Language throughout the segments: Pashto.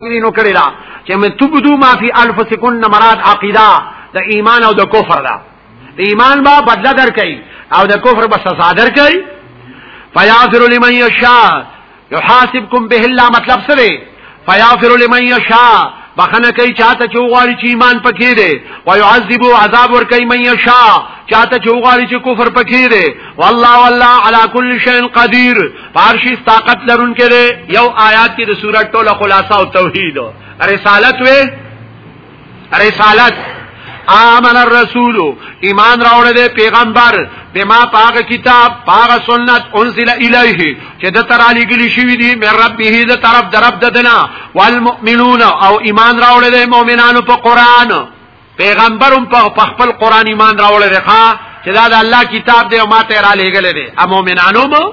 نو کړی دا چې مې تبدو ما فی انفسکن مراد عقیده د ایمان او د کفر دا د ایمان با بدله درکې او د کفر به سزا درکې فیاغفر لمن یشاء یحاسبکم به الله مطلب سره فیاغفر لمن یشاء بخنه کوي چاته چې وغواړي چې ایمان پکې دی او يعذب عذاب ور کوي من یشاء چاته چې وغواړي چې کفر پکې دی والله والله على كل شيء قدير پارشیز طاقت لرون کې دی یو آیات کې د سورۃ ټوله خلاصه او توحید رسالت وې رسالت آمن الرسول ایمان راوړ دې پیغمبر بما پاک کتاب پاک سنت انزل الیه چې د تر علی ګلی شوی دی مې رب به د طرف درب ددنا والمؤمنون او ایمان راوړ دې مؤمنانو په قران پیغمبرم په خپل قران ایمان راوړل دی ښا چې دا د الله کتاب دی او ما ته را لېګل دی ا مؤمنانو مو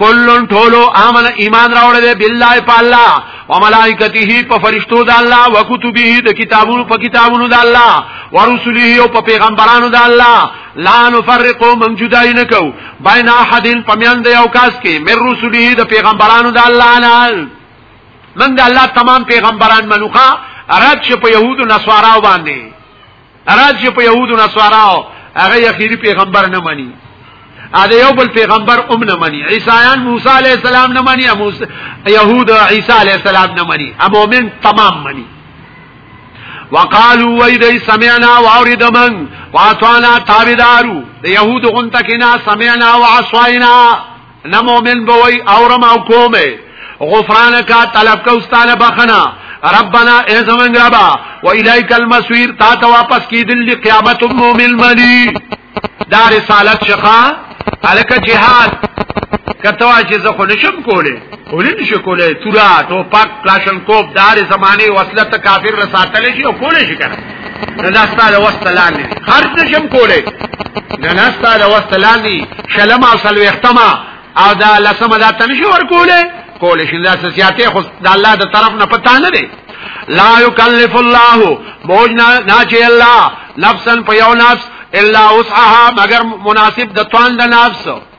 کلن ټولو امن ایمان راوړل دی بالله په الله او ملائکته په فرشتو د الله او کتبه د کتابونو په کتابونو د الله او رسوله او په پیغمبرانو د الله لا نفرق من جدای نکو بین احدین پمیان د یو کاس کې مر رسوله د پیغمبرانو د الله نه من د الله تمام پیغمبران منوخه رد شي په يهودو نصاراو باندې رد شي په يهودو نصاراو هغه اخیری پیغمبر نه مني دا یو بل پیغمبر ام نه مني عیسایان موسی علی السلام نه مني يهود عیسی علی السلام نه مني امومن تمام مني وقالو وی دی سمعنا واورد من واتوانا تابدارو دی یهود غنتکنا سمعنا وعصوائنا نه مؤمن به وای اورم او کومه غفرانک طلب کو استانه بخنا ربنا اے زمنګ ربا و الیک المسویر تا ته واپس کیدل دی قیامت مومن ملی دا رسالت شخا الک جهاد کته چې زه خو نشم کوله ولې نشم کوله تورا ټوپک کلاشن کوپ دار زمانه وصلت کافر رساتل شي او کوله شي کنه نه دا ستاسو وسته لاندې هر څه شم کولای نه نه ستاسو وسته لاندې شلمه او سلوختمه او دا لسمه دا تنشي ورکولای کول شي دا سیاته خو د الله د طرف نه پتا نه دی لا یکلف الله بوج نه چې الله نفسا په یو نفس الا وسعها مگر مناسب د توان د نفس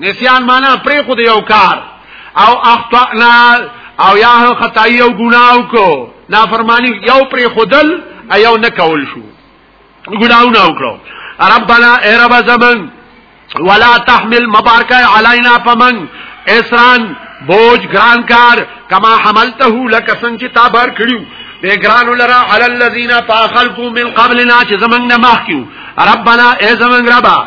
نسیان معنا پرې خو دی یو کار او اخطانا او یا خدای او ګناو کو نافرمانی یو پرې خودل ایو نه کول شو ګناو نه وکړو ربنا ای رب زمن ولا تحمل مبارکه علینا فمن اسران بوج گران کار کما حملته لک سنگ تا بار کړیو به گران لرا علی الذین فاخلقوا من قبلنا چې زمنګ نه مخکیو ربنا ای زمنګ ربا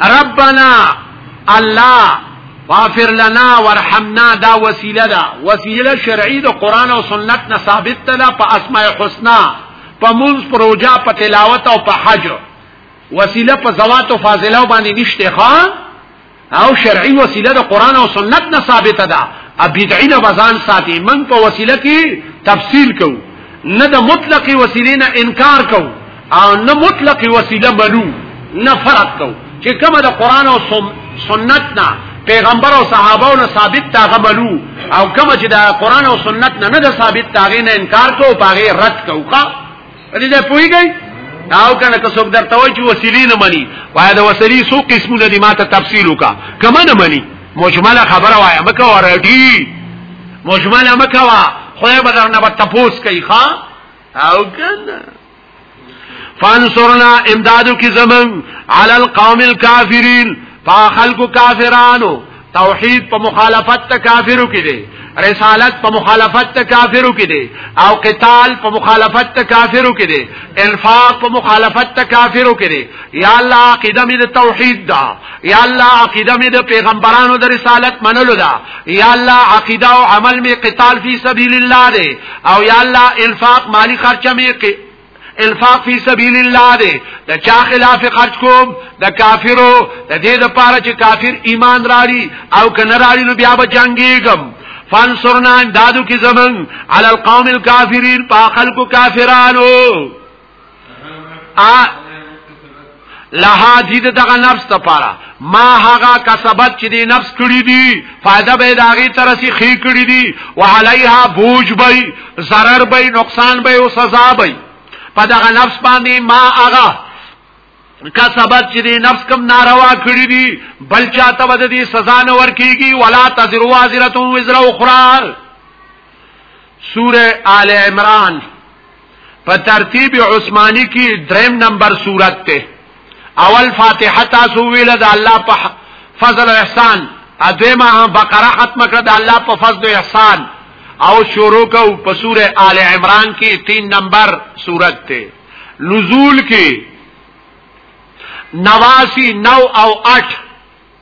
ربنا الله فافر لنا ورحمنا دا وسیله دا وسیله شرعی دا قرآن او سنت نه ثابت ده په اسماء حسنا په منز پروجا په تلاوت او په حج وسیله په زوات او فاضله باندې نشته خان او شرعی وسیله د قران او سنت نه ثابته ده ا بدعی نه بزان ساتي من په وسیله کې تفصیل کو نه د مطلق وسیله نه انکار کو او نه مطلق وسیله منو نه فرق کو چې کومه د قران او سنت نه پیغمبر او صحابه او ثابت تاغه منو او کومه چې د قران او سنت نه نه د ثابت تاغه نه انکار کو او هغه رد کوخه دې ځای پويږي او کنه که څوک درته وایي چې وسیلې نه مني وای دا وسیلې څو قسمونه دي ماته تفصیل وکا کمه نه مني مجمل خبره وای مکه ورډي مجمل مکه وا خو به درنه تپوس کوي ښا او کنه فانصرنا امدادو کی زمن علی القوم الكافرین پا خلق کافرانو توحید په مخالفت ته کافرو کې دي رسالت په مخالفت ته کافرو کې دي او قتال په مخالفت ته کافرو کې دي انفاق په مخالفت ته کافرو کې دي یا الله عقیده مې توحید ده یا الله عقیده می د پیغمبرانو د رسالت منلو ده یا الله عقیده او عمل می قتال فی سبیل الله ده او یا الله انفاق مالی خرچه می انفاق فی سبیل الله ده د چا خلاف خرج کوم د کافرو د دې د پاره چې کافر ایمان راړي او کنه راړي نو بیا به جنگیږم فانصرنا امدادو کی زمن علی القوم الكافرین پا خلق کافرانو ا لها دید دغه نفس ته پاره ما هغه کسبت چې دی نفس کړی دی فائدہ به داغي ترسي خې کړی دی وعليها بوج بي zarar بي نقصان بي او سزا بي په دغه نفس باندې ما هغه کسبت چې دی نفس کم ناروا کړی دی بل چاته ود دي سزا نه ورکیږي ولا تزر وازره وزر اخرى سوره آل عمران په ترتیب عثماني کې دریم نمبر صورت ته اول فاتحه تاسو ویل د الله په فضل او احسان ادمه بقره ختم کړه د الله په فضل او احسان او شروع کو په سوره آل عمران کې 3 نمبر صورت ته نزول کې 89 او 8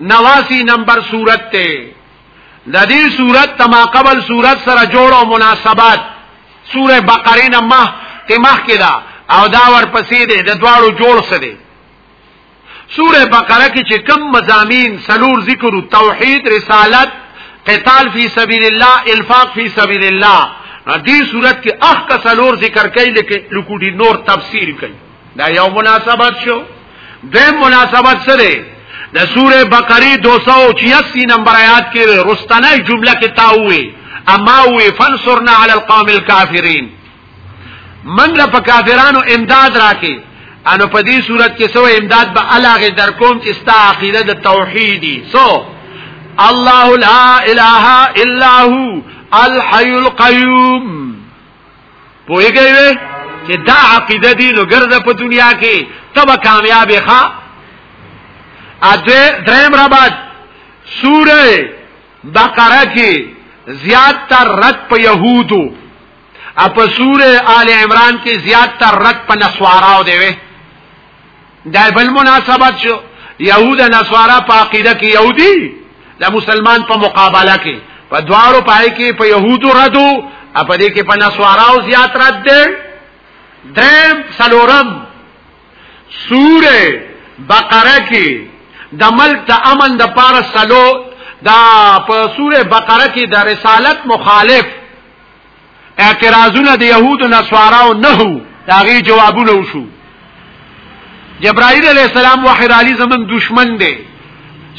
نواسی نمبر صورت تے دا دی صورت تما قبل صورت سر جوڑ و مناسبات سور بقرین مح تی مح کی دا او دا ور پسی دے دا دوارو جوڑ سدے سور بقرہ کی چی کم مزامین سلور ذکر توحید رسالت قتال فی سبیل اللہ الفاق فی سبیل اللہ دی صورت کی اخ کا سلور ذکر کئی لکو دی نور تفسیر کئی دا یو مناسبت شو دیم مناسبت سره د سوره بقره 286 نمبر آیات کې رستنه جمله کې تاوي اما وی فنصرنا علی القوم الكافرین من له کافرانو امداد راکې انو په دې صورت کې سو امداد به علاغه در کوم چې ستا عقیده د توحیدی سو الله لا اله الا هو الحي القيوم پوهیږئ وې چې دا عقیده دی نو ګرځه په دنیا کې تب کامیاب ښه اته دریم ربات سوره بقره کې زیات تر رد په يهودو اپ سوره آل عمران کې زیات تر رد په نسواراو دی وې دا بل مناسبت شو يهود نصارا په عقیده کې يهودي د مسلمان په مقابله کې په دواړو پای کې په يهودو ردو په دې کې په نصارا او زیات رد دي درم سلورم سوره بقره کې د ملک د امن د پاره سلو دا په سوره بقره کې د رسالت مخالف اعتراضونه د يهودو نسواراو نه هو دا غي جوابونه وشو جبرائیل علیہ السلام وحی علی زمن دشمن دی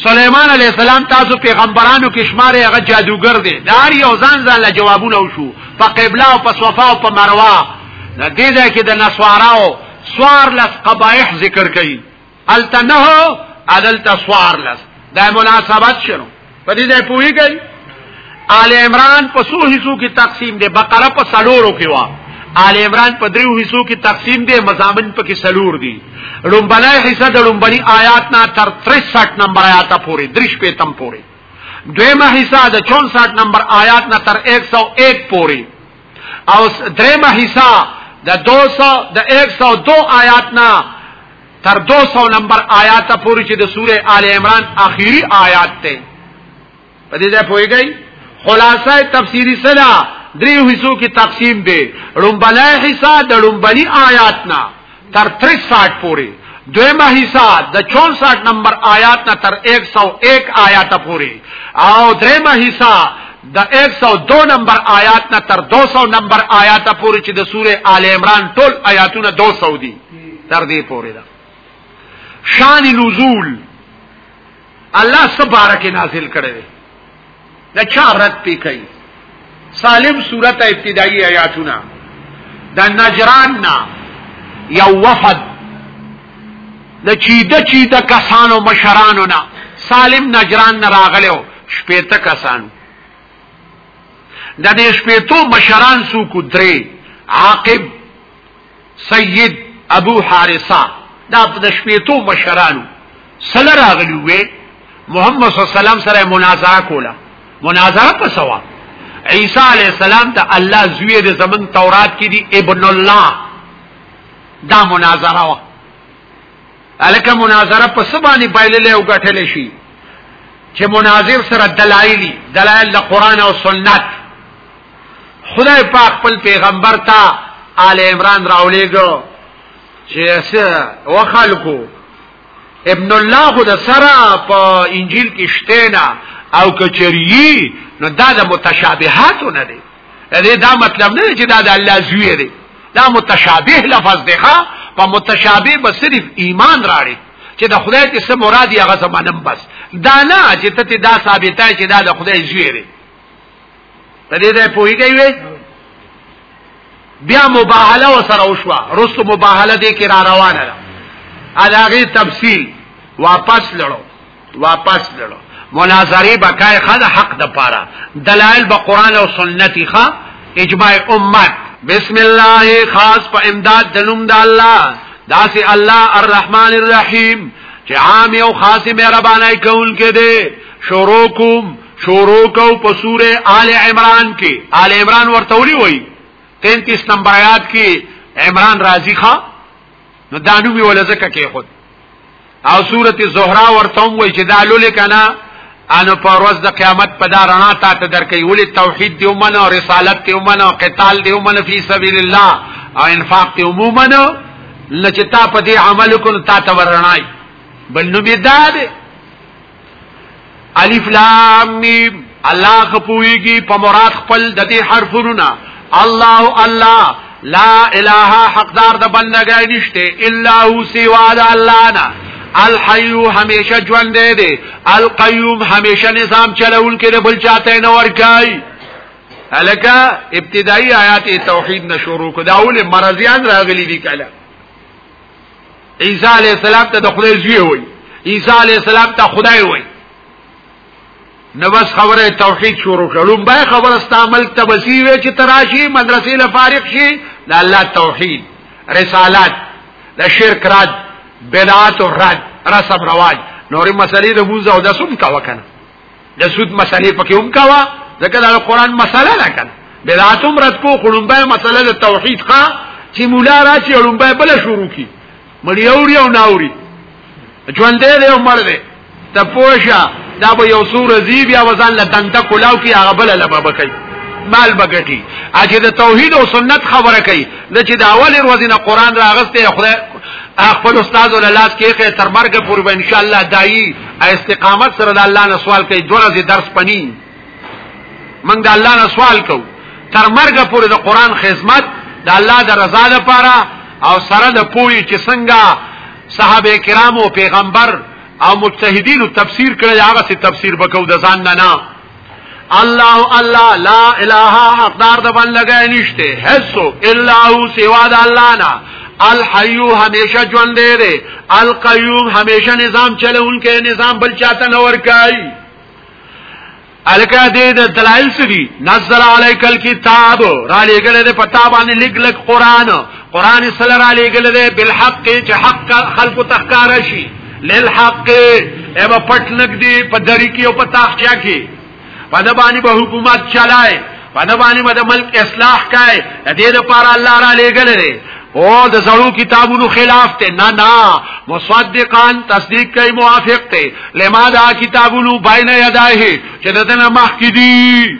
سليمان عليه السلام تاسو پیغمبرانو کې شمار هغه جادوګر دی دار یو ځان ځان له جوابونه وشو په قبله او په صفا او په مروه د دې ځای کې د نسواراو سوار لس قبایح ذکر کړي الته نه عدالت سوار لس دا مناسبت شنو په دې ځای پوهیږئ آل عمران په څو حصو کې تقسیم دی بقره په سلورو کې وا آل عمران په دریو حصو کې تقسیم دی مزامن په کې سلور دي لومبنه حصہ د لومبني آیات نه تر 63 نمبر آیات پورې درش په تم پورې دویمه حصہ د 64 نمبر آیات نه تر 101 پورې او دریمه حصہ د 200 د 102 آیات نه تر 200 نمبر آیات پورې چې د سوره آل عمران اخیری آیات ته په دې ځای پويږي خلاصه تفسیری سلا درې حصو کې تقسیم دی رومبلای حصہ د رومبلی آیات نه تر 63 پورې دویمه حصہ د 64 نمبر آیات نه تر 101 آیات پورې او دریمه حصہ د 102 نمبر آیات نه تر 200 نمبر آیات پورې چې د سوره آل عمران ټول آیاتونه 200 دي تر دې پورې ده شان نزول الله سبارک نازل کړي دي دا چا رد پی کوي سالم صورت ابتدایي آیاتونه د نجران نا یو وفد د چیده چیده کسانو مشرانو نا سالم نجران نه راغلو شپېته کسانو د دې شپېتو مشران سو کو درې عاقب سید ابو حارثه دا د شپېتو مشرانو سره راغلی وې محمد صلی الله علیه وسلم سره مناظره کوله مناظره په سوا عیسی علی السلام ته الله زوی د زمن تورات کې دی ابن الله دا مناظره وا الکه مناظره په سبانی بایللې او غټلې شي چې مناظر سره دلایلی دلایل د قران او سنت خدای پاک خپل پیغمبر ته آل عمران راولېګو چې اسه وخلکو ابن الله خود سره په انجیل کې شته نه او کچریي نو دا د متشابهات نه دی دې دا مطلب نه چې دا د الله زوی دی دا متشابه لفظ دی ښا په متشابه به صرف ایمان راړي چې د خدای کې څه مراد یې هغه زمانم بس دا نه چې ته دا ثابته چې دا د خدای زوی دی ته دې ته پوهیږي وي بیا مباهله وسره وشوه رسو مباهله دې کې را روانه ده علاغه تفصیل واپس لړو واپس لړو مناظری بکای خد حق د پاره دلائل به قران او سنتي ښا اجماع امت بسم الله خاص په امداد دلوم د الله داسې الله الرحمن الرحیم چې عام او خاص مهربانای کول کې دي شروع کوم شروع کو په سوره آل عمران کې آل عمران ورته ولي وای 33 نمبر آیات کې عمران راضی خان نو دانو می ولزکه کې خود او سوره زهرا ورته وای چې دا لولې کنا ان پر ورځ د قیامت په دارانا تا ته درکې ولې توحید دی ومن او رسالت دی ومن او قتال دی ومن فی سبیل الله او انفاق دی عموما لچتا په دې عمل کو تا ته ورنای بل نو بيداد الف لام میم الله خپويږي په مراد خپل د دې حرفونو نه الله الله لا اله حقدار د بندګۍ نشته الا هو سوا د الله نه الحیو همیشه ژوند دی القیوم همیشه نظام چلول کې بل چاته نه ورکای الکه ابتدایي آیات توحید نشورو کو داول مرضیان راغلي دي کله عیسی علی السلام ته د خدای زوی وای عیسی علی السلام ته خدای وای نو بس خبره توحید شروع کړم به خبره استعمال تبسی وی چې تراشی مدرسې له فارغ شي د الله توحید رسالات د شرک رد بدعات رد رسم رواج نورې مسلې د بوزا او د سم کا وکنه د سود مسلې پکې هم کاوه ځکه دا قرآن مسله نه کړه بلاتم رد کو خړمبه مسله د توحید ښا چې مولا را چې خړمبه بل شروع کی مړی اوري او ناوري ژوند دې او مړ دې ته پوښه دا به یو سور زیب یا وزن له دنده کولاو کی هغه بل لبا بکای مال بغټي اجه د توحید او سنت خبره کوي د چې د اول ورځې نه قران راغسته خدای خپل استاد ول لاس کې تر مرګ پورې ان شاء الله دایي استقامت سره د الله نه سوال کوي دوه ورځې درس پني موږ د الله نه سوال کوو تر مرګ پورې د قران خدمت د الله د رضا لپاره او سره د پوری چې څنګه صحابه کرامو پیغمبر او مجتهدینو تفسیر کړی هغه څه تفسیر وکاو د ځان نه نه الله الله لا اله حقدار د بندګۍ نشته هیڅو الا هو سوا د الله نه الحیو همیشه ژوند دی القیوم همیشه نظام چلوونکی نظام بل چاته نه ورکای الکه دې د دلایل سری نزل علیک الكتاب را لګل دې پتا باندې لګ لګ قران قران صلی الله علیه ګل دې بالحق چې حق خلق تخکار شي للحق ایو پټ نګ دی په دری کې او په تاخچا کې په د باندې به حکومت چلای په د باندې به د ملک اصلاح کای د دې لپاره الله را لېګل دی او د زړو کتابونو خلاف ته نه نه مصدقان تصدیق کوي موافق ته لما دا کتابونو بین یدایه چې دنه مخکې دي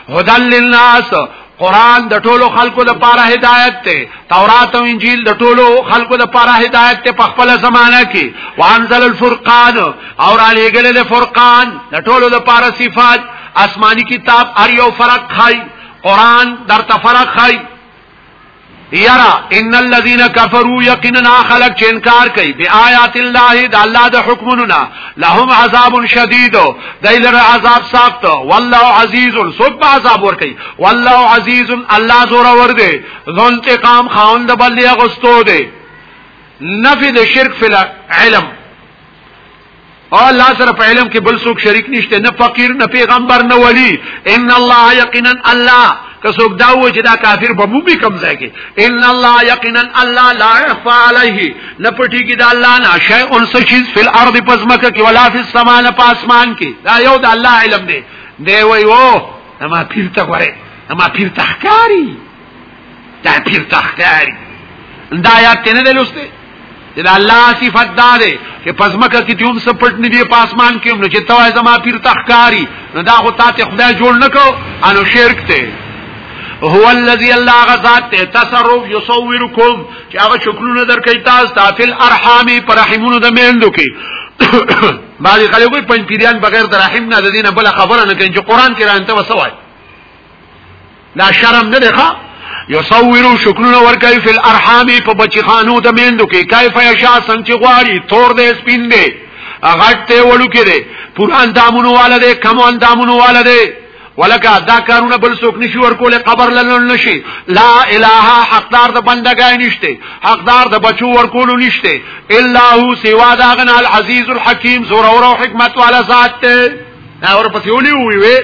هدل للناس قران د ټولو خلکو لپاره هدایت ته تورات او انجیل د ټولو خلکو لپاره هدایت ته په خپل زمانہ کې وانزل الفرقان او را لېګل د فرقان د ټولو لپاره صفات آسمانی کتاب ار یو فرق خای قران در تفرق خای یرا ان الذين كفروا يقينا خلق چې انکار کوي بی آیات الله د الله د حکمونو نه لهم عذاب شدید دایلر عذاب سخت والله عزیز سب عذاب ور کوي والله عزیز الله زور ور دی ذو انتقام خاون د بلی غستو دی نفی د شرک فی علم او الله سره په علم کې بل څوک شریک نشته نه فقیر نه پیغمبر نه ولی ان الله یقینا الله که څوک دا و چې دا کافر به مو به کم ځای کې ان الله یقینا الله لا يخفى عليه نه پټیږي دا الله نه شی اون څه چیز فل ارض پزمکه کې ولا فی السما نه پاسمان کې دا یو د الله علم دی دی وای وو ما پیر ته غره ما پیر تحکاری دا پیر تختاری دا آیات ته نه دی لوسته چې دا الله صفات دا دی چې پزمکه کې دیوم سپټ نه دی په اسمان کې نو چې توای زما پیر تختاری نو دا خو تاسو خدای جوړ نکو انو شرک ته هو الذي الله غزاد ته تصرف يصوركم چې هغه شکلونه درکې تاسو تافل ارحام پر رحمونو د میندو کې بعض خلکو پنځ پیریان بغیر د رحم نه د دینه بل خبره نه کوي چې قران کې راځي ته وسوي دا شرم نه ده یصورو شکلونه ورکوي فل ارحام په بچی خانو د میندو کې کیف یشا څنګه غواړي تور دې سپین دې غټ ته وړو کې دې پوران دامونو والا دې کمون دامونو والا دې ولکه دا کارونه بل څوک نشي ورکول قبر لنن نشي لا اله حقدار د بندګای نشته حقدار د بچو ورکول نشته الا هو سوا دا غن العزیز الحکیم زور او حکمت والا ذات ته اور پسې ولي وي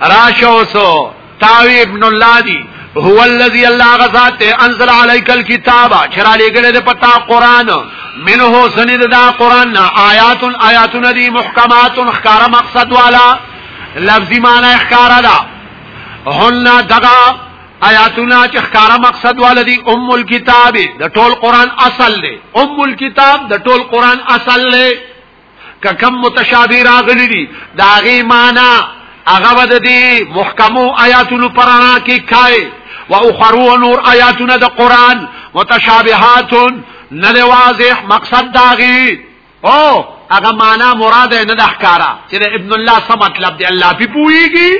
راشوسو تاوی ابن الله دی هو الذي الله غزاد انزل عليك الكتاب چرا لګره ده پتا قران منه سند دا قران آیات آیات ندی محکمات خکار مقصد والا لفظی معنی خکار دا هن دغا آیاتنا چې خکار مقصد والا دی ام الكتاب د ټول قران اصل دی ام الكتاب د ټول قران اصل دی که کم متشابه راغلی دی دا غی مانا هغه ود دی محکمو آیاتونو پرانا کې کای و اخرو نور آیاتونه د قران متشابهات نه دی واضح مقصد داغي او هغه معنا مراد نه د احکارا چې ابن الله سم مطلب دی الله په پويږي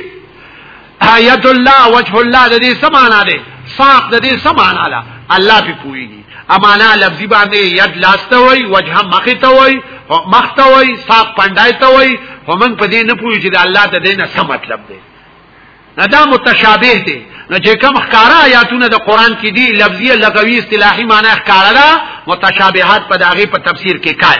آیت الله وجه الله د دې سمانا ده ساق د دې سمانا ده الله په پويږي امانا لفظي باندې ید لاسته وای وجه مخ ته وای مخ ته وای ساق پندای ته وای همن په دې نه پوي چې د الله ته دې نه څه مطلب دی نه دا متشابه دی نو چې کوم ښکارا آیاتونه د قران کې دي لفظي لغوي اصطلاحي معنی ښکارا ده متشابهات په داغه په تفسیر کې کار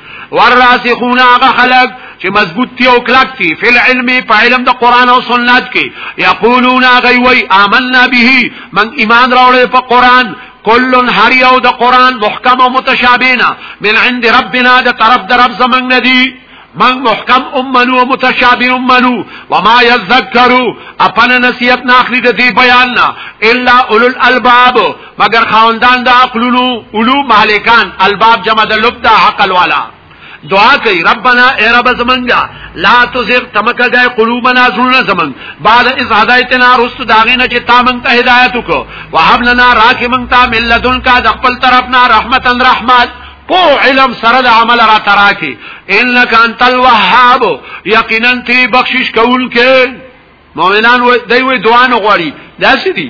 والراسخون هغه خلق چې مضبوط دي او کلک دي فل علم په علم د قران او سنت کې یقولون غیوی آمنا به من ایمان راوړل په قران کلن هر یو د قران محکم او متشابهنا من عند ربنا د طرف د رب زمنګ ندی من محکم امنو و متشابه امنو وما یذکرو اپن نصیحت ناخلی د دی بیاننا الا اولو الالباب مگر خاوندان د عقلونو اولو مالکان الباب جمع د لب د عقل والا دعا کوي ربنا اے رب زمنګا لا تزغ تمکه دای قلوبنا زړه زمنګ بعد از هدایتنا رست داغینه چې تا مونږ ته هدایت وکړو وهب لنا راکه مونږ ته ملذن کا د خپل طرفنا رحمتا رحمت پو علم سره د عمل را تراکي انک انت الوهاب یقینا تی بخشش کول کې مؤمنان وای دوی دعا نه غواړي دا سړي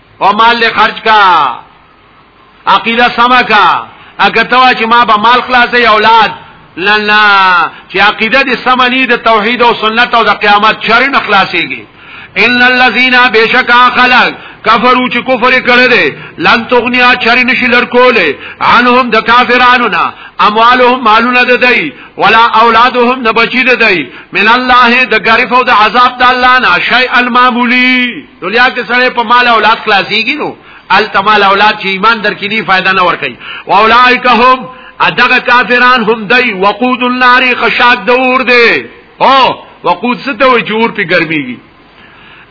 او مال له خرج کا عقیده سما کا اګه توا چې ما به مال خلاصې اولاد لنا چې عقیده دې سما نه د توحید او سنت او د قیامت چر نه خلاصيږي ان الذين بشکا خلق کفرو چې کفر کړي دي لن تغنیا چری نشي لړکولې عنهم د کافرانو نه اموالهم مالونه ده دی ولا اولادهم نه بچی ده دی من الله د غریب او د عذاب د الله نه شیء المعمولی دنیا کې سره په مال اولاد خلاصيږي نو ال تمال اولاد چې ایمان درکې نه فائدہ نه ور کوي واولائک هم ادغه کافران هم دی وقود النار خشاک دور دی او وقود څه ته وي جوړ په ګرميږي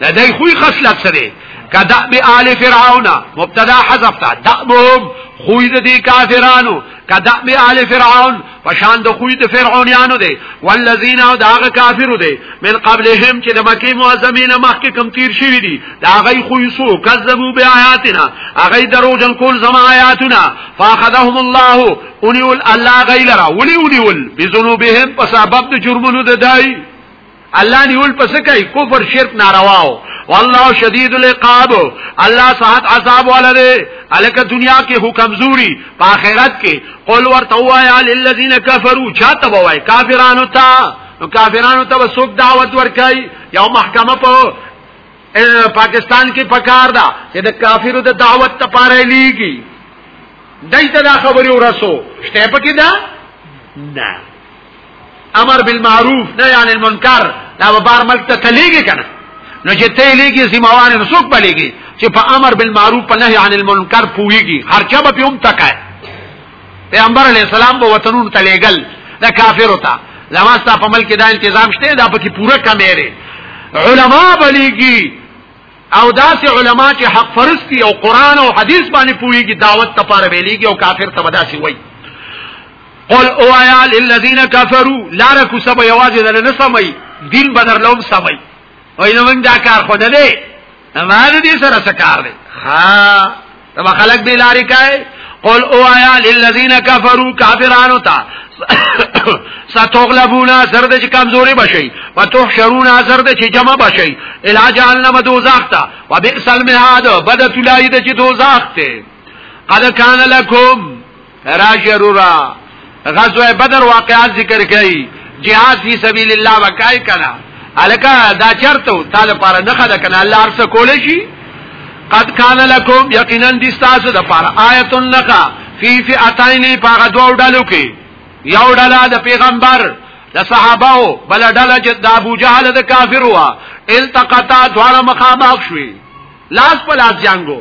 دا دای خوې خصلت سره کدا به آل فرعون مبتدا حذف تا دعبهم خوې د کافرانو کدا به آل فرعون پشان د خوې د فرعونانو دی والذین او داغه کافرو دی من قبلهم چې د مکه معظمین مخکې کم تیر شوی دی داغه خوې سو کذبوا بیااتنا هغه دروژن کول زما آیاتنا فاخذهم الله اونیول الله غیلرا ونیول بذنوبهم په سبب د جرمونو د دای الله نیول پس کوي کفر شرک ناروا او والله شدید العقاب الله ساعت عذاب ولده الک دنیا کې هو کمزوري په آخرت کې قول ورته وایا للذین کفروا چاته وای کافرانو ته نو کافرانو ته وسوک دعوت ورکای یو محکمه په پاکستان کې پکار دا چې د کافرو د دعوت ته پاره لیږي دایته دا خبري ورسو شته پکې دا نه امر بالمعروف نهي عن المنکر دا به بار ملک ته کلیږي کنه نو چې ته لګي زموار نو څوک بلګي چې په امر بالمعروف په نهي عن المنکر پويږي هرچا به هم تکای پیغمبر علی السلام به وطنونو ته لېګل دا کافر وتا زماستا په ملک دا تنظیم شته دا پکې پوره کمیره علما بلیږي او داسې علما چې حق فرستی او قران او حدیث باندې پوهیږي دعوت ته پاره ویلېږي او کافر ته بداسي وای قل اوایا للذین کفروا لا رکو سب یواز دل نه سمای دین بدر لوم سمای وای نو موږ دا کار خو نه دی ما دې سره سکار دی ها تبا خلق بی لاری کئی قل او آیا للذین کفرو کافرانو تا ستغلبون اثر د چې کمزوري بشي وتحشرون اثر د چې جمع بشي الا جهنم دوزخ تا وبئس المهاد بدت لای د چې دوزخ ته قد کان لکم راشه رورا غزوه بدر واقعات ذکر کړي جهاد فی سبیل الله وکای کړه الکه دا چرته تا لپاره نه خله کنه الله ارس کول شي قد کان لکم یقینا دي تاسو د پاره آیت النقا فی فئتین پاغه دوه ډلو کې یو ډله د پیغمبر د صحابه بل ډله چې د ابو جهل د کافر وا التقطا دوه مخامخ شوي لاس په لاس جنگو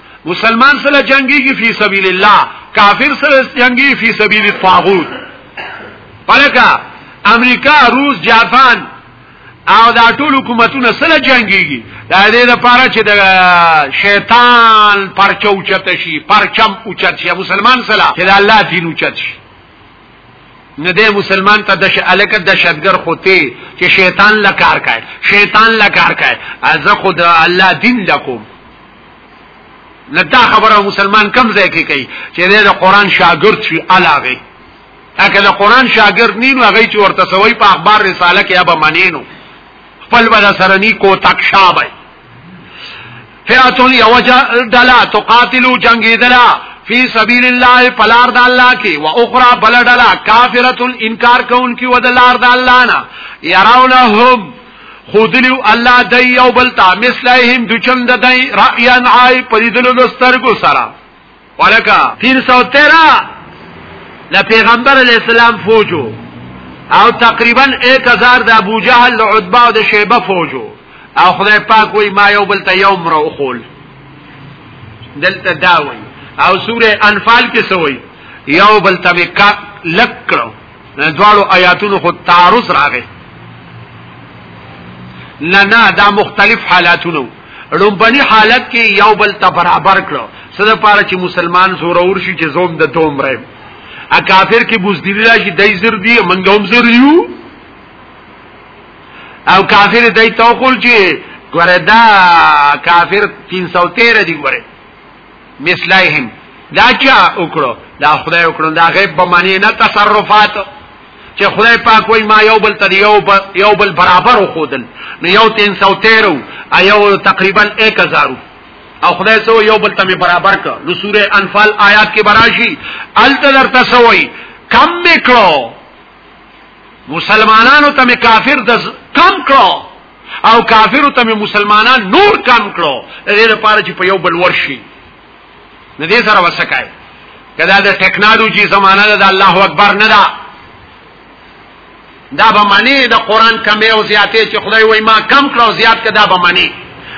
مسلمان سره جنگيږي فی سبیل الله کافر سره جنگي فی سبیل الطاغوت پلکا امریکا روس جاپان او دا ټول حکومتونه سره جنگيږي دا دې لپاره چې د شیطان پرچو اوچت شي پرچم اوچت شي مسلمان سره چې د الله دین اوچت شي نه دې مسلمان ته د الک د شتګر خوته چې شیطان لکار کړي شیطان لکار کړي از خود الله دین لکوم نه دا خبره مسلمان کم ځای کې کوي چې د قران شاګرد شي علاوه اګه د قران شاګرد نینو هغه چې ورته سوي په اخبار رساله کې ابا منینو خپل بل سرنی کو تک شابه فئاتون یوجا دلا تقاتلو جنگی دلا فی سبیل الله پلار د الله کې و اخرى بلدلا کافرتون انکار کوونکی و د لار د الله نه يرونهم خودلیو الله دای یو بل تا مثلهم دچند دای رایان عای پریدلو دسترګو سره ولکا 313 ل پیغمبر علی السلام فوجو او تقریبا 1000 د ابو جهل له عتبه او د شیبه فوجو او خدای پاک وای ما یو بل ته یو مر او خول دلته دا وای او سوره انفال کې سوې یو بل ته لکړو نه دواړو آیاتونو خو تعارض راغی نه نه دا مختلف حالاتونو لومبني حالت کې یو بل ته برابر کړو سره پاره چې مسلمان زورور شي چې زوم د دوم راي ا کافر کې بوزدلی راشي دای زر دی منګه هم زر یو او کافر دای توقل چې ګوره دا کافر 313 دی ګوره مثلهم دا چا وکړو دا خدای وکړو دا غیب به معنی نه تصرفات چې خدای پاک وای ما یو بل تر یو یو بل برابر خودل نو یو 313 او یو تقریبا 1000 او خدای سو یو بل تم برابر ک نو سوره انفال آیات کې براشي ال تر تسوي کم میکړو مسلمانانو ته کافر د کم کړو او کافر ته مسلمانان نور کم کړو د دې لپاره چې په یو بل ورشي د دې سره وسکای کدا د ټیکنالوژي زمانہ ده د الله اکبر نه ده دا به معنی د قران کمې او زیاتې چې خدای وای ما کم کړو زیات کدا به معنی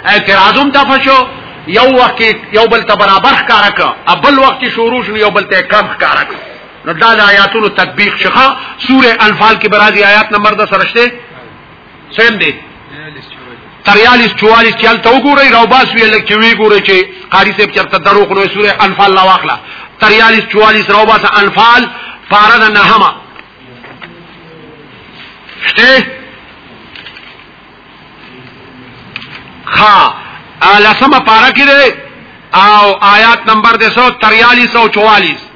اعتراضوم تفشو یو وخت یو بل ته برابر ښکارا کړ ابل وخت شروع شو یو بل ته کم ښکارا کړ نو دا د آیاتونو تطبیق شخه سوره انفال کې برازي آیات نمبر 10 سرشته سم دی 43 44 چې هلته وګورئ راو باس وی لکه چې وی ګورئ چې قاری صاحب چرته درو خو سوره انفال لا واخلا 43 44 راو باس انفال فارد نهما شته خا لسمه پارا کې او آیات نمبر 243 او 44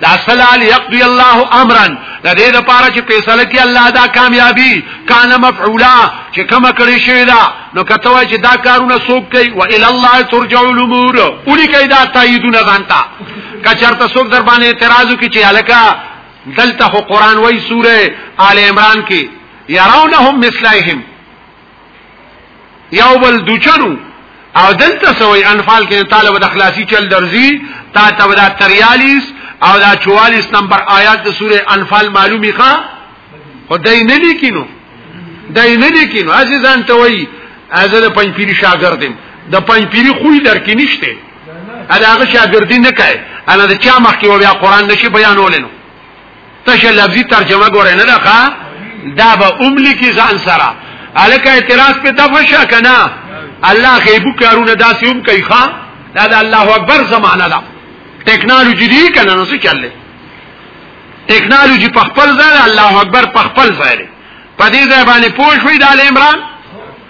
دا سلال یقضی الله امرا د دې لپاره چې فیصله کوي الله دا کامیابی کان مفعولا چې کوم کړی شوی دا نو کته وای چې دا کارونه څوک کوي و ال الله ترجع الامور اولی کوي دا تاییدونه غانتا کچرته څوک در باندې اعتراض کوي چې الکا دلته قرآن وای سوره آل عمران کې يرونهم مثلهم یو بل دوچنو او دلته سوې انفال کې طالب د اخلاصي چل درځي تا ته دا 43 او دا 44 نمبر آیات د سوره انفال معلومي ښا خدای نه لیکینو دای نه لیکینو عزیزان ته وای از د پنځپيري شاګردم د پنځپيري خوې درکې نشته هغه شاګردي نه کوي انا د چا مخ کې بیا قران نشي بیانولنو تشه لفظي ترجمه ګورې نه ده ښا دا به اوملی کی ځان سره الکه اعتراض په دفشه کنه الله غیبو کارونه داسې هم کوي ښا دا د الله اکبر زمانہ ده ټیکنالوژي دی کنه نو څه چللې ټیکنالوژي په خپل ځای الله اکبر په خپل ځای په دې ځای باندې پوه شوې د عمران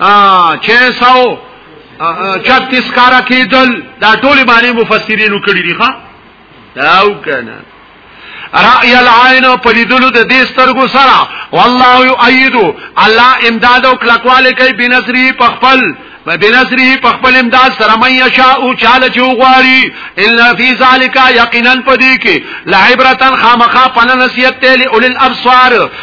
636 کارا کېدل دا ټول باندې مفسرینو کړی دي ښا دا وکنه رأي العين په لیدلو د دې سترګو سره والله يؤيد الله امداد او کلکواله کوي بنصري په خپل بنصره په خپل امداد سره مې یشاء او چاله چې وغواړي الا فی ذلک یقینا پدې کې لعبرتن خامخا پنه نصیحت ته لول الابصار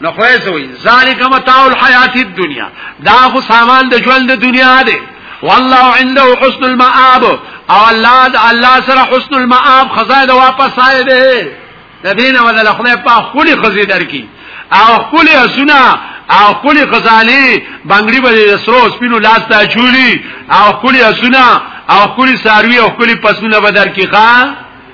نو خو یې سوې ذالک متاع الحیات الدنیا دا خو سامان د ژوند د دنیا دی والله عنده حسن المآب او الله د الله سره حسن المآب خزانه واپس آئے دی د دین او د خدای په خولي خزې درکې او خولي اسونه او خولي خزانه بنگړي به سرو سپینو لاس ته چولی او خولي اسونه او خولي ساروی او خولي پسونه بدر کې ښا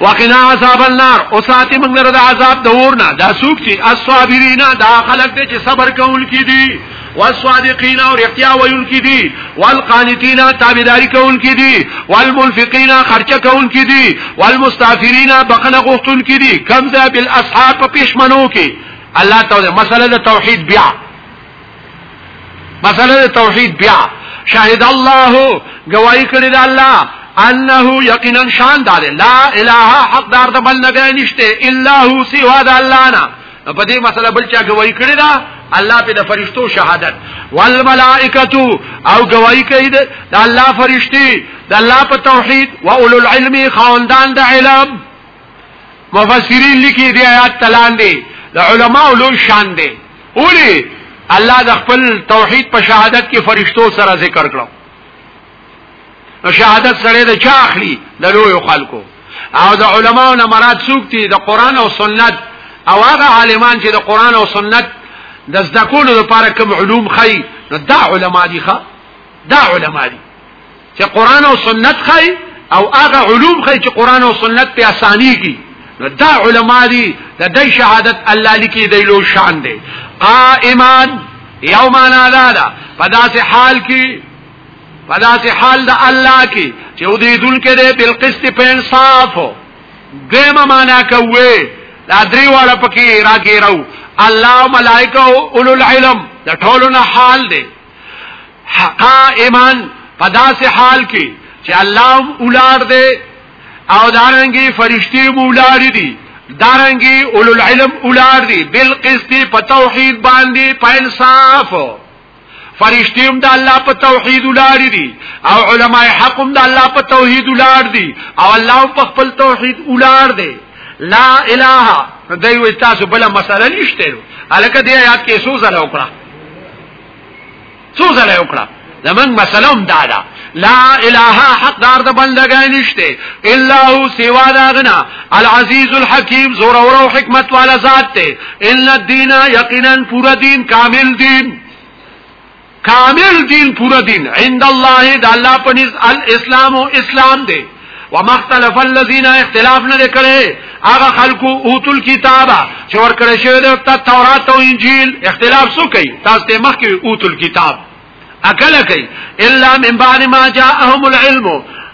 وقنا عذاب النار او ساتي موږ لره د عذاب د اور نه دا سوق چې الصابرین دا خلک دې چې صبر کوونکي دي والصادقین او اختیا ویونکي دي والقانتین تابعداري کوونکي دي والمنفقین خرچه کوونکي دي والمستغفرین بخنه غوښتونکي دي کم ذا بالاصحاب په پښمنو کې الله تعالی مسله د توحید بیا مسله توحید بیا شاهد الله گواہی کړی دا الله انه یقینا شان دار لا اله حق دار د بل نه نشته الا هو سوا د الله نه په دې مسله بل چا گواہی کړی دا الله په د فرشتو شهادت والملائکتو او گواہی کوي د الله فرشتي د الله په توحید او اولو العلم خواندان د علم مفسرین لیکي دی آیات تلان دی د علماو لوی شان دی اولی الله د خپل توحید په شهادت کې فرشتو سره ذکر کړو نو شهادت سره د چا اخلي د لوی خلکو او د علماو نه مراد څوک دي د قران او سنت او هغه عالمان چې د قران او سنت د زده کولو لپاره کوم علوم خي نو دا علما دي ښا دا علما دي چې قران او سنت خای او هغه علوم خای چې قران او سنت په اسانی کی نو دا علما دي د دې شهادت الله لکی دی لو شان دی قائمان یومان علالا پداس حال کی پداس حال د الله کی چې ودې دل کې دی بالقسط په انصاف دیمه معنا کوي دا درې واړه پکې راګیرو الله ملائکه او اولو العلم د ټولو نه حال دی قائما پداس حال کې چې الله اولاد دې او دارنګي فرشتي اولاد دي دارنګي اولو العلم اولاد دي بالقسط په توحید باندې په انصاف فرشتیم د الله په توحید ولار دي او علما حقم د الله په توحید ولار دي او الله په خپل توحید ولار دي لا اله دوی وي تاسو بل مسله نشته الکه دې آیات کې سوزه لوکړه څو ځله یې وکړه زمنګ مسله هم دا ده لا اله حق دار د بندګان نشته الا هو سوا دا غنا العزیز الحکیم زور او حکمت والا ذات ته ان الدین یقینا پورا دین کامل دین کامل دین پورا دین عند الله د الله پنځ الاسلام او اسلام دی ومختلف الذين اختلاف نه کړي هغه خلکو اوتل کتابه چې ور کړی شوی د تورات او انجیل اختلاف سو کوي تاسو ته مخکې اوتل کتاب اکل کوي الا من بعد ما جاءهم العلم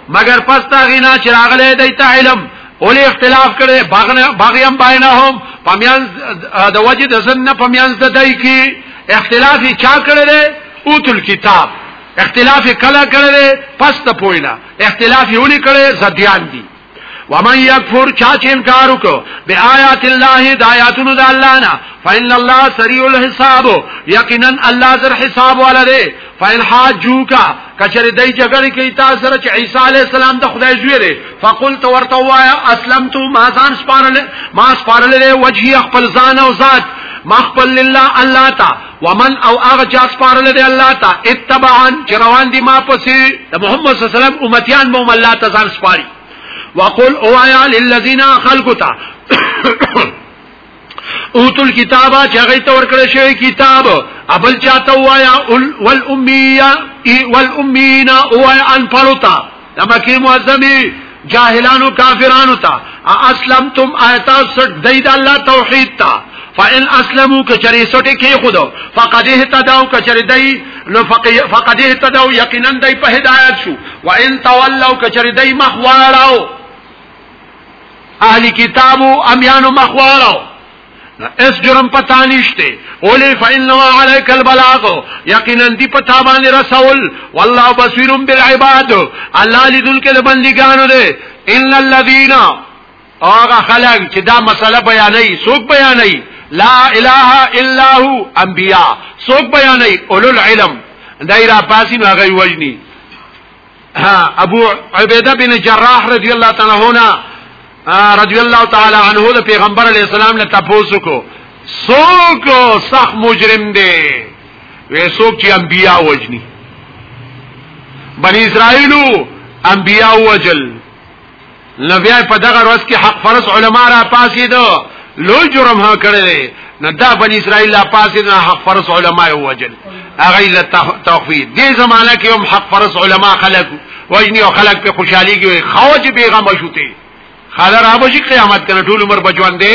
مگر پس تا غینا چې راغله د علم اولی اختلاف کړي باغیم باینهم پمیان د وجه د زنه پمیان د دای کی اختلاف چا کړي اوتل کتاب اختلاف کله کړي پس ته پویلا اختلاف یې ولي کړي زديان دي ومن یکفر چا چې انکار وکړو به آیات الله د آیاتونو د الله نه فإن الله سریع الحساب یقینا الله زر حساب ولده فإن حاجوکا کچری دای جګړه کوي تاسو سره چې عیسی علی السلام د خدای زوی دی فقل تو ورته وایا اسلمت ما ځان سپارل ما سپارل وجهي خپل ځان او ذات ما خپل لله الله تا ومن او هغه چا سپارل دی الله ته اتبعان چروان دی ما پسې د محمد صلی الله علیه وسلم امتیان به الله ته ځان سپاري وقل اوایا للذین خلقتا اوتل کتابا چغی تور کړی شوی کتاب ابل چاته وایا ول امیه ای ول امینا اوایا ان پړوتا د مکه معظمه جاهلانو کافرانو ته اسلمتم آیات سټ دید الله توحید ته فإن اسلموا کچری سټه کې خود فقد اهتدوا کچری دای نو فقد اهتدوا یقینا دای په هدایت شو وإن تولوا کچری دای مخواړو اهل کتابو امیانو مخواړو نو اس جرم پتا نشته اولی فإنما عليك البلاغ یقینا دی پتا باندې رسول والله بصير بالعباد الله لیدل کې د بندګانو دی ان الذين هغه خلق چې دا مسله بیانې څوک بیانې لا اله الا هو انبیاء څوک بیانې اولو العلم دایره پاسین هغه وجنی ها ابو عبیده بن جراح رضی الله تعالی عنہ رضی الله تعالی عنہ د پیغمبر علی السلام نه تاسو کو سوک سخ مجرم دی وې سوک چې انبیا وجنی بنی اسرائیلو انبیا وجل نو بیا په دغه ورځ کې حق فرض علما را پاسې دو لو جرم ها کړی نه دا بن اسرائیل لا پاسې نه حق فرض علما یو وجل هغه له توفید دې زمانہ کې هم حق فرض علما خلق وجنی او خلق په خوشحالي کې خوج بیغه مشوته خاله را بشي قیامت کنه ټول عمر بچوان دی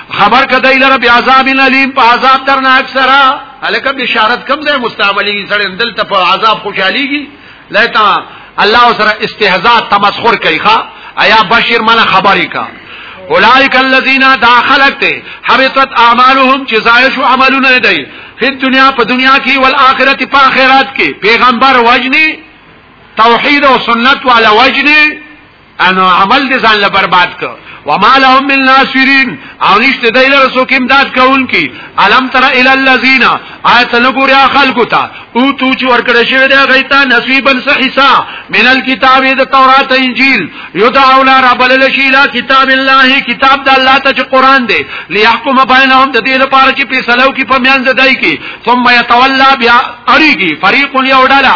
خبر کدی لره بیا عذاب الیم په عذاب درناک سره الکه بشارت کم ځای مستعملی سره دل ته په عذاب خوشاليږي لایتا الله سره استهزاء تمسخر کوي ښا ایا بشیر من خبرې کا اولائک الذین داخلت ته حبطت اعمالهم چې زایش عملونه دی په دنیا په دنیا کې ول اخرت په اخرت کې پیغمبر وجنی توحید او سنت والا وجنی انو عمل دې ځان له برباد کړ وما لهم من ناصرين او نشته دای له رسو کې امداد کوونکی الم تر ال الذين آیت لګور یا خلقو ته او تو چې ورکړې شوی دی غیتا نصیبا صحیحا من الكتاب د تورات انجیل یدعون رب الشی لا کتاب الله کتاب د الله ته چې قران دی ليحكم بینهم د دې لپاره چې په سلو کې په میان ځدای کې ثم يتولى بیا اړیږي فريق یو ډله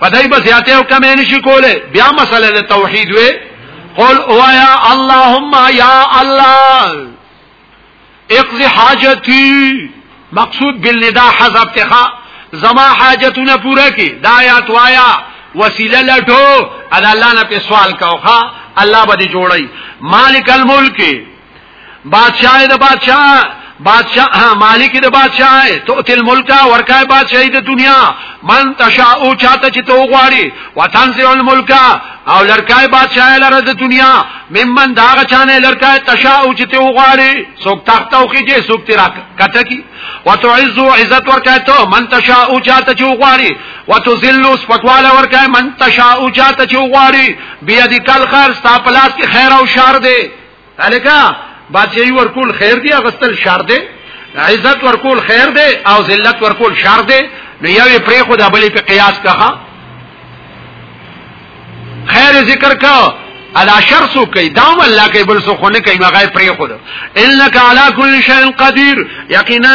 په دای په زیاته او کمې نشي کوله بیا مسله د توحید وې قل اوایا اللهم یا الله اقضي حاجتي مقصود بالنداء حذف تخا زما حاجتونه پوره کی دا آیات وایا وسیله لټو ادا الله نه په سوال کاوخه الله به جوړي مالک الملک بادشاہ د بادشاہ بادشاہ مالک د بادشاہ تو تل ملک ورکای بادشاہی د دنیا من تشاء او چاته چې تو غواړي وتنزع الملک او لړکای بادشاہ لره د دنیا ممن داغه چانه لړکای تشاء او چې تو غواړي څوک تخت او کېږي څوک تیرا کته کی وتعز عزت ورکای تو من تشاء او چاته چې غواړي وتذل سپکواله ورکای من تشاء او چاته چې غواړي بیا دې کل خیر ستا پلاس کې خیر او شر دی الکا بادشاہي ورکول خیر دی اغستل شر دی عزت ورکول خیر دی او ذلت ورکول شر دی نو یوې پرې خو د بلې په قیاس کها خیر ذکر کا ادا شر سو کوي دا الله کوي بل سو خو نه کوي مغای پرې خو انک علی کل شیء قدیر یقینا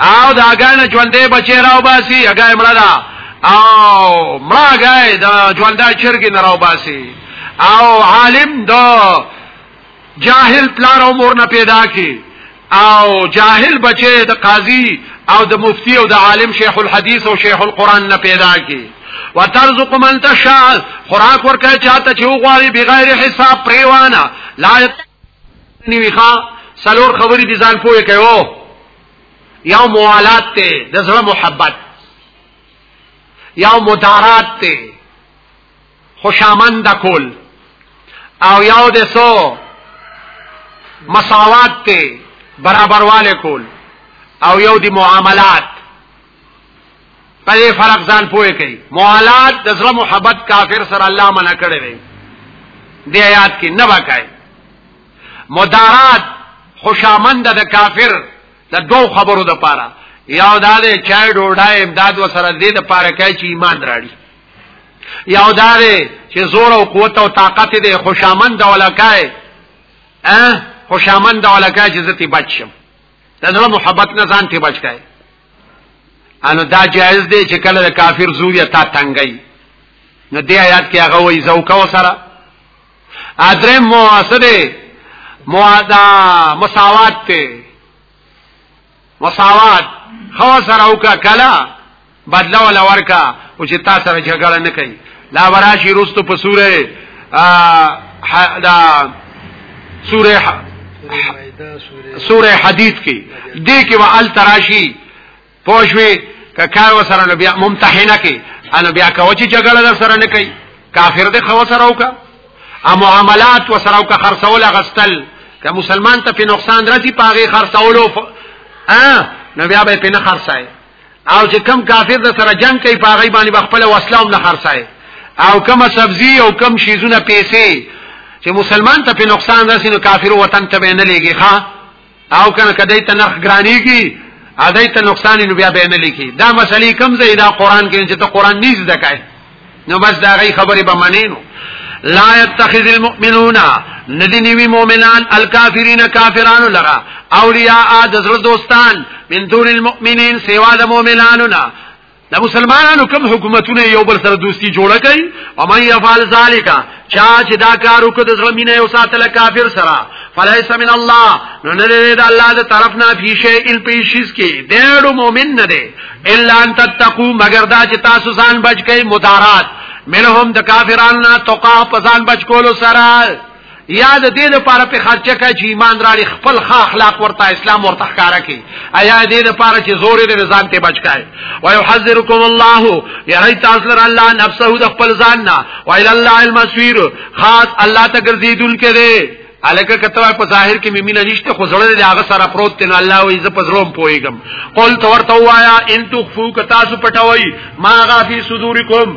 او دا غاڼه ژوندې بچی راو باسي هغه مړه دا او مړه دا ژوندې چرګ نه راو باسي او عالم دا جاهل پلار او مور نه پیدا کی او جاهل بچی د قاضي او د مفتی او د عالم شیخ الحدیث او شیخ القران نه پیدا کی وترزق من تشاء خوراک ورکه چاته چې وغواړي بغیر حساب پریوانه لا نیوی ښا سلور خبرې دي ځان پوهه کوي یو موالات ته د زړه محبت یو مدارات ته خوشامند کول او یو د سو مساوات ته برابرواله کول او یو دی معاملات په دې فرق ځان پوهه کوي موالات د زړه محبت کافر سره الله منع کړی دی دی آیات کې نه وکای مدارات خوشامند د کافر د دوو خبرو د پاره یو دا دی چې ډوډۍ امداد وسره دې د پاره کوي چې ایمان راړي یو دا دی چې زور او قوت او طاقت دې خوشامند ولکای ا خوشامند ولکای چې زتی بچم د زړه محبت نه ځان ته بچ کای انو دا جایز دی چې کله د کافر زوی تا تنګي نو دې آیات کې هغه وایي زوکا وسره ادرې مواسده موادا مساوات ته مساوات خو سره وکړه کله بدلا ولا ورکا او چې تاسو سره جګړه نه کوي لا وراشي رستو په سوره ا دا سوره سوره حدید کې دې کې وال تراشی پوښوي ککار وسره بیا ممتحنه کې ان بیا کوچ جګړه در سره نه کوي کافر دې خو سره وکا ا معاملات وسره وکا خرڅول غستل که مسلمان ته په نقصان راځي پاغه خرڅولو ا نو بیا به په نه خرڅای او چې کم کافر د سره جنگ کوي په هغه باندې خپل وسلام نه خرڅای او کم سبزی او کم شیزونه پیسې چې مسلمان ته په نقصان رسي نو کافر وطن ته نه لګي ښا او کنه کدی ته نرخ ګرانیږي ادای ته نقصان نو بیا به نه لیکي دا مسلې کم زې دا قران کې چې ته قران نه زده کای نو بس دا غي خبره به منې نو لا يتخذ المؤمنون ندنوی مؤمنان الکافرین کافران لرا اولیاء دزر دوستان من دون المؤمنین سوا د مؤمنانو نه د مسلمانانو کوم حکومتونه یو بل سره دوستی جوړه کوي او مې افعال ذالک چا چې دا کار وکړ د زړه مینه او ساتله کافر سره فلیس من الله نو نه دی د الله د طرف نه فی شی ان پیشیس کې ډېر مؤمن نه دی الا ان تتقو مگر دا چې تاسو ځان بچ کئ مدارات منهم د کافرانو نه توقا په ځان بچ کولو سره یاد دې د پاره په خرچه کا چې ایمان راړي خپل ښه اخلاق ورته اسلام ورته ښکارا کوي ایا دې د پاره چې زور دې ځان ته بچ کای ويحذركم الله يري تاسو لر الله نفسه د خپل ځان نه ويل الله المسير خاص الله ته ګرځیدل کړي الکه کته په ظاهر کې ممین نشته خو زړه دې هغه سره پروت دی الله وي ز پزړم پويګم قول تو ورته وایا ان تخفو کتا سو پټوي ما غافي صدورکم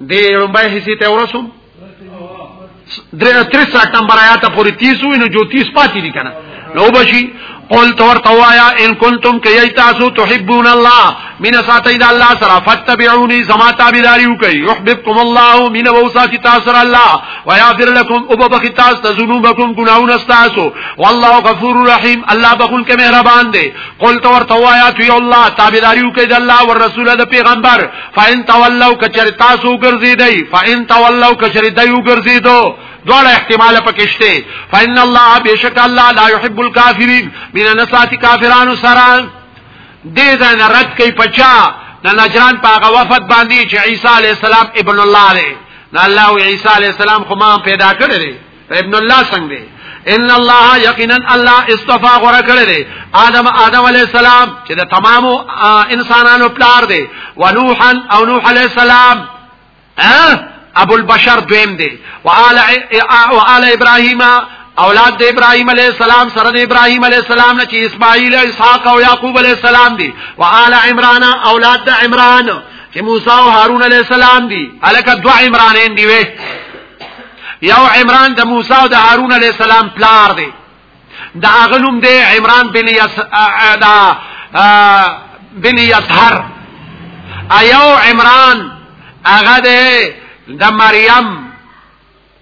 دې لومبای حصے ته ورسوم درې 30 نمبر آیات پورې 30 وینو جو 30 پاتې دي کنه نو بشي قول تور توایا ان کنتم کای تاسو تحبون الله من ساتي د الله سره فتبعوني زما تابعداري وکي يحببكم الله من وصات تاسو الله ويغفر لكم وبخ تاسو ذنوبكم غناون تاسو والله غفور رحيم الله بخون کې مهربان دي قول تور توایا تو الله تابعداري وکي د الله او رسول د پیغمبر فاین تولوا کچری تاسو ګرځیدای فاین تولوا کچری دایو ګرځیدو دوړ احتمال پکشته فین الله بیشک الله لا يحب الكافرین من نسات کافرانو سرا دې ځان رد کوي پچا د نجران په هغه وفد باندې چې عیسی علی السلام ابن الله دی الله عیسی علی السلام خو ما پیدا کړی ابن الله څنګه دی ان الله یقینا الله استفا غره کړی دی ادم ادم علی السلام چې د تمامو انسانانو پلار دی ونوحا او نوح علی السلام ابو البشر دویم دی وآل وآل ابراهیم اولاد د ابراهيم عليه السلام سره د ابراهيم عليه السلام نه چې اسماعيل اسحاق او يعقوب عليه السلام دي وآل عمران اولاد د عمران چې موسی او هارون عليه السلام دي الکه دوا عمرانین دی وې یو عمران د موسی او د هارون علی السلام پلار دی دا اغلوم دی عمران بن یس دا بن یسهر ایو عمران هغه دی د مریم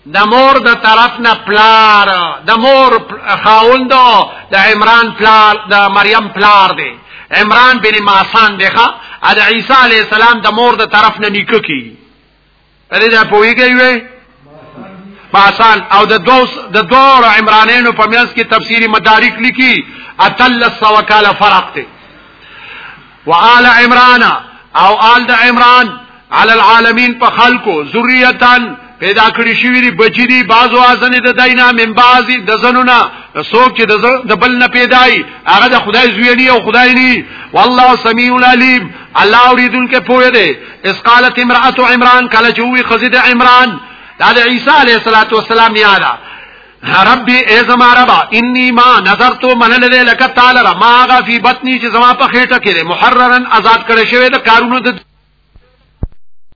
د مور د طرف نه پلار د مور خاوند د عمران پلار د مریم پلار دی عمران بن ماسان دی ښا د عیسی علی السلام د مور د طرف نه نیکه کی پرې دا پوېږي وي پاسان او د دوه د دوه عمرانینو په میاس کې تفسیری مدارک لیکي اتل سو کال فرق ته وآل عمران او آل د عمران علی العالمین په خلقو ذریتان پیدا کړی شوی دی بچی دی بازو ازنه د دینه من بازی د زنونه سوک چې د بل نه پیدای هغه د خدای زوی دی او خدای دی والله سمیع العلیم الله اوریدونکو پوهه دی اس قالت امرأت عمران کله چې وی خزې د عمران د عیسی علیه السلام یاده ربي ای زما ربا انی ما نظرت منل له لک تعالی را ما غا فی بطنی چې زما په خېټه کې محررن آزاد کړی شوی د کارونو د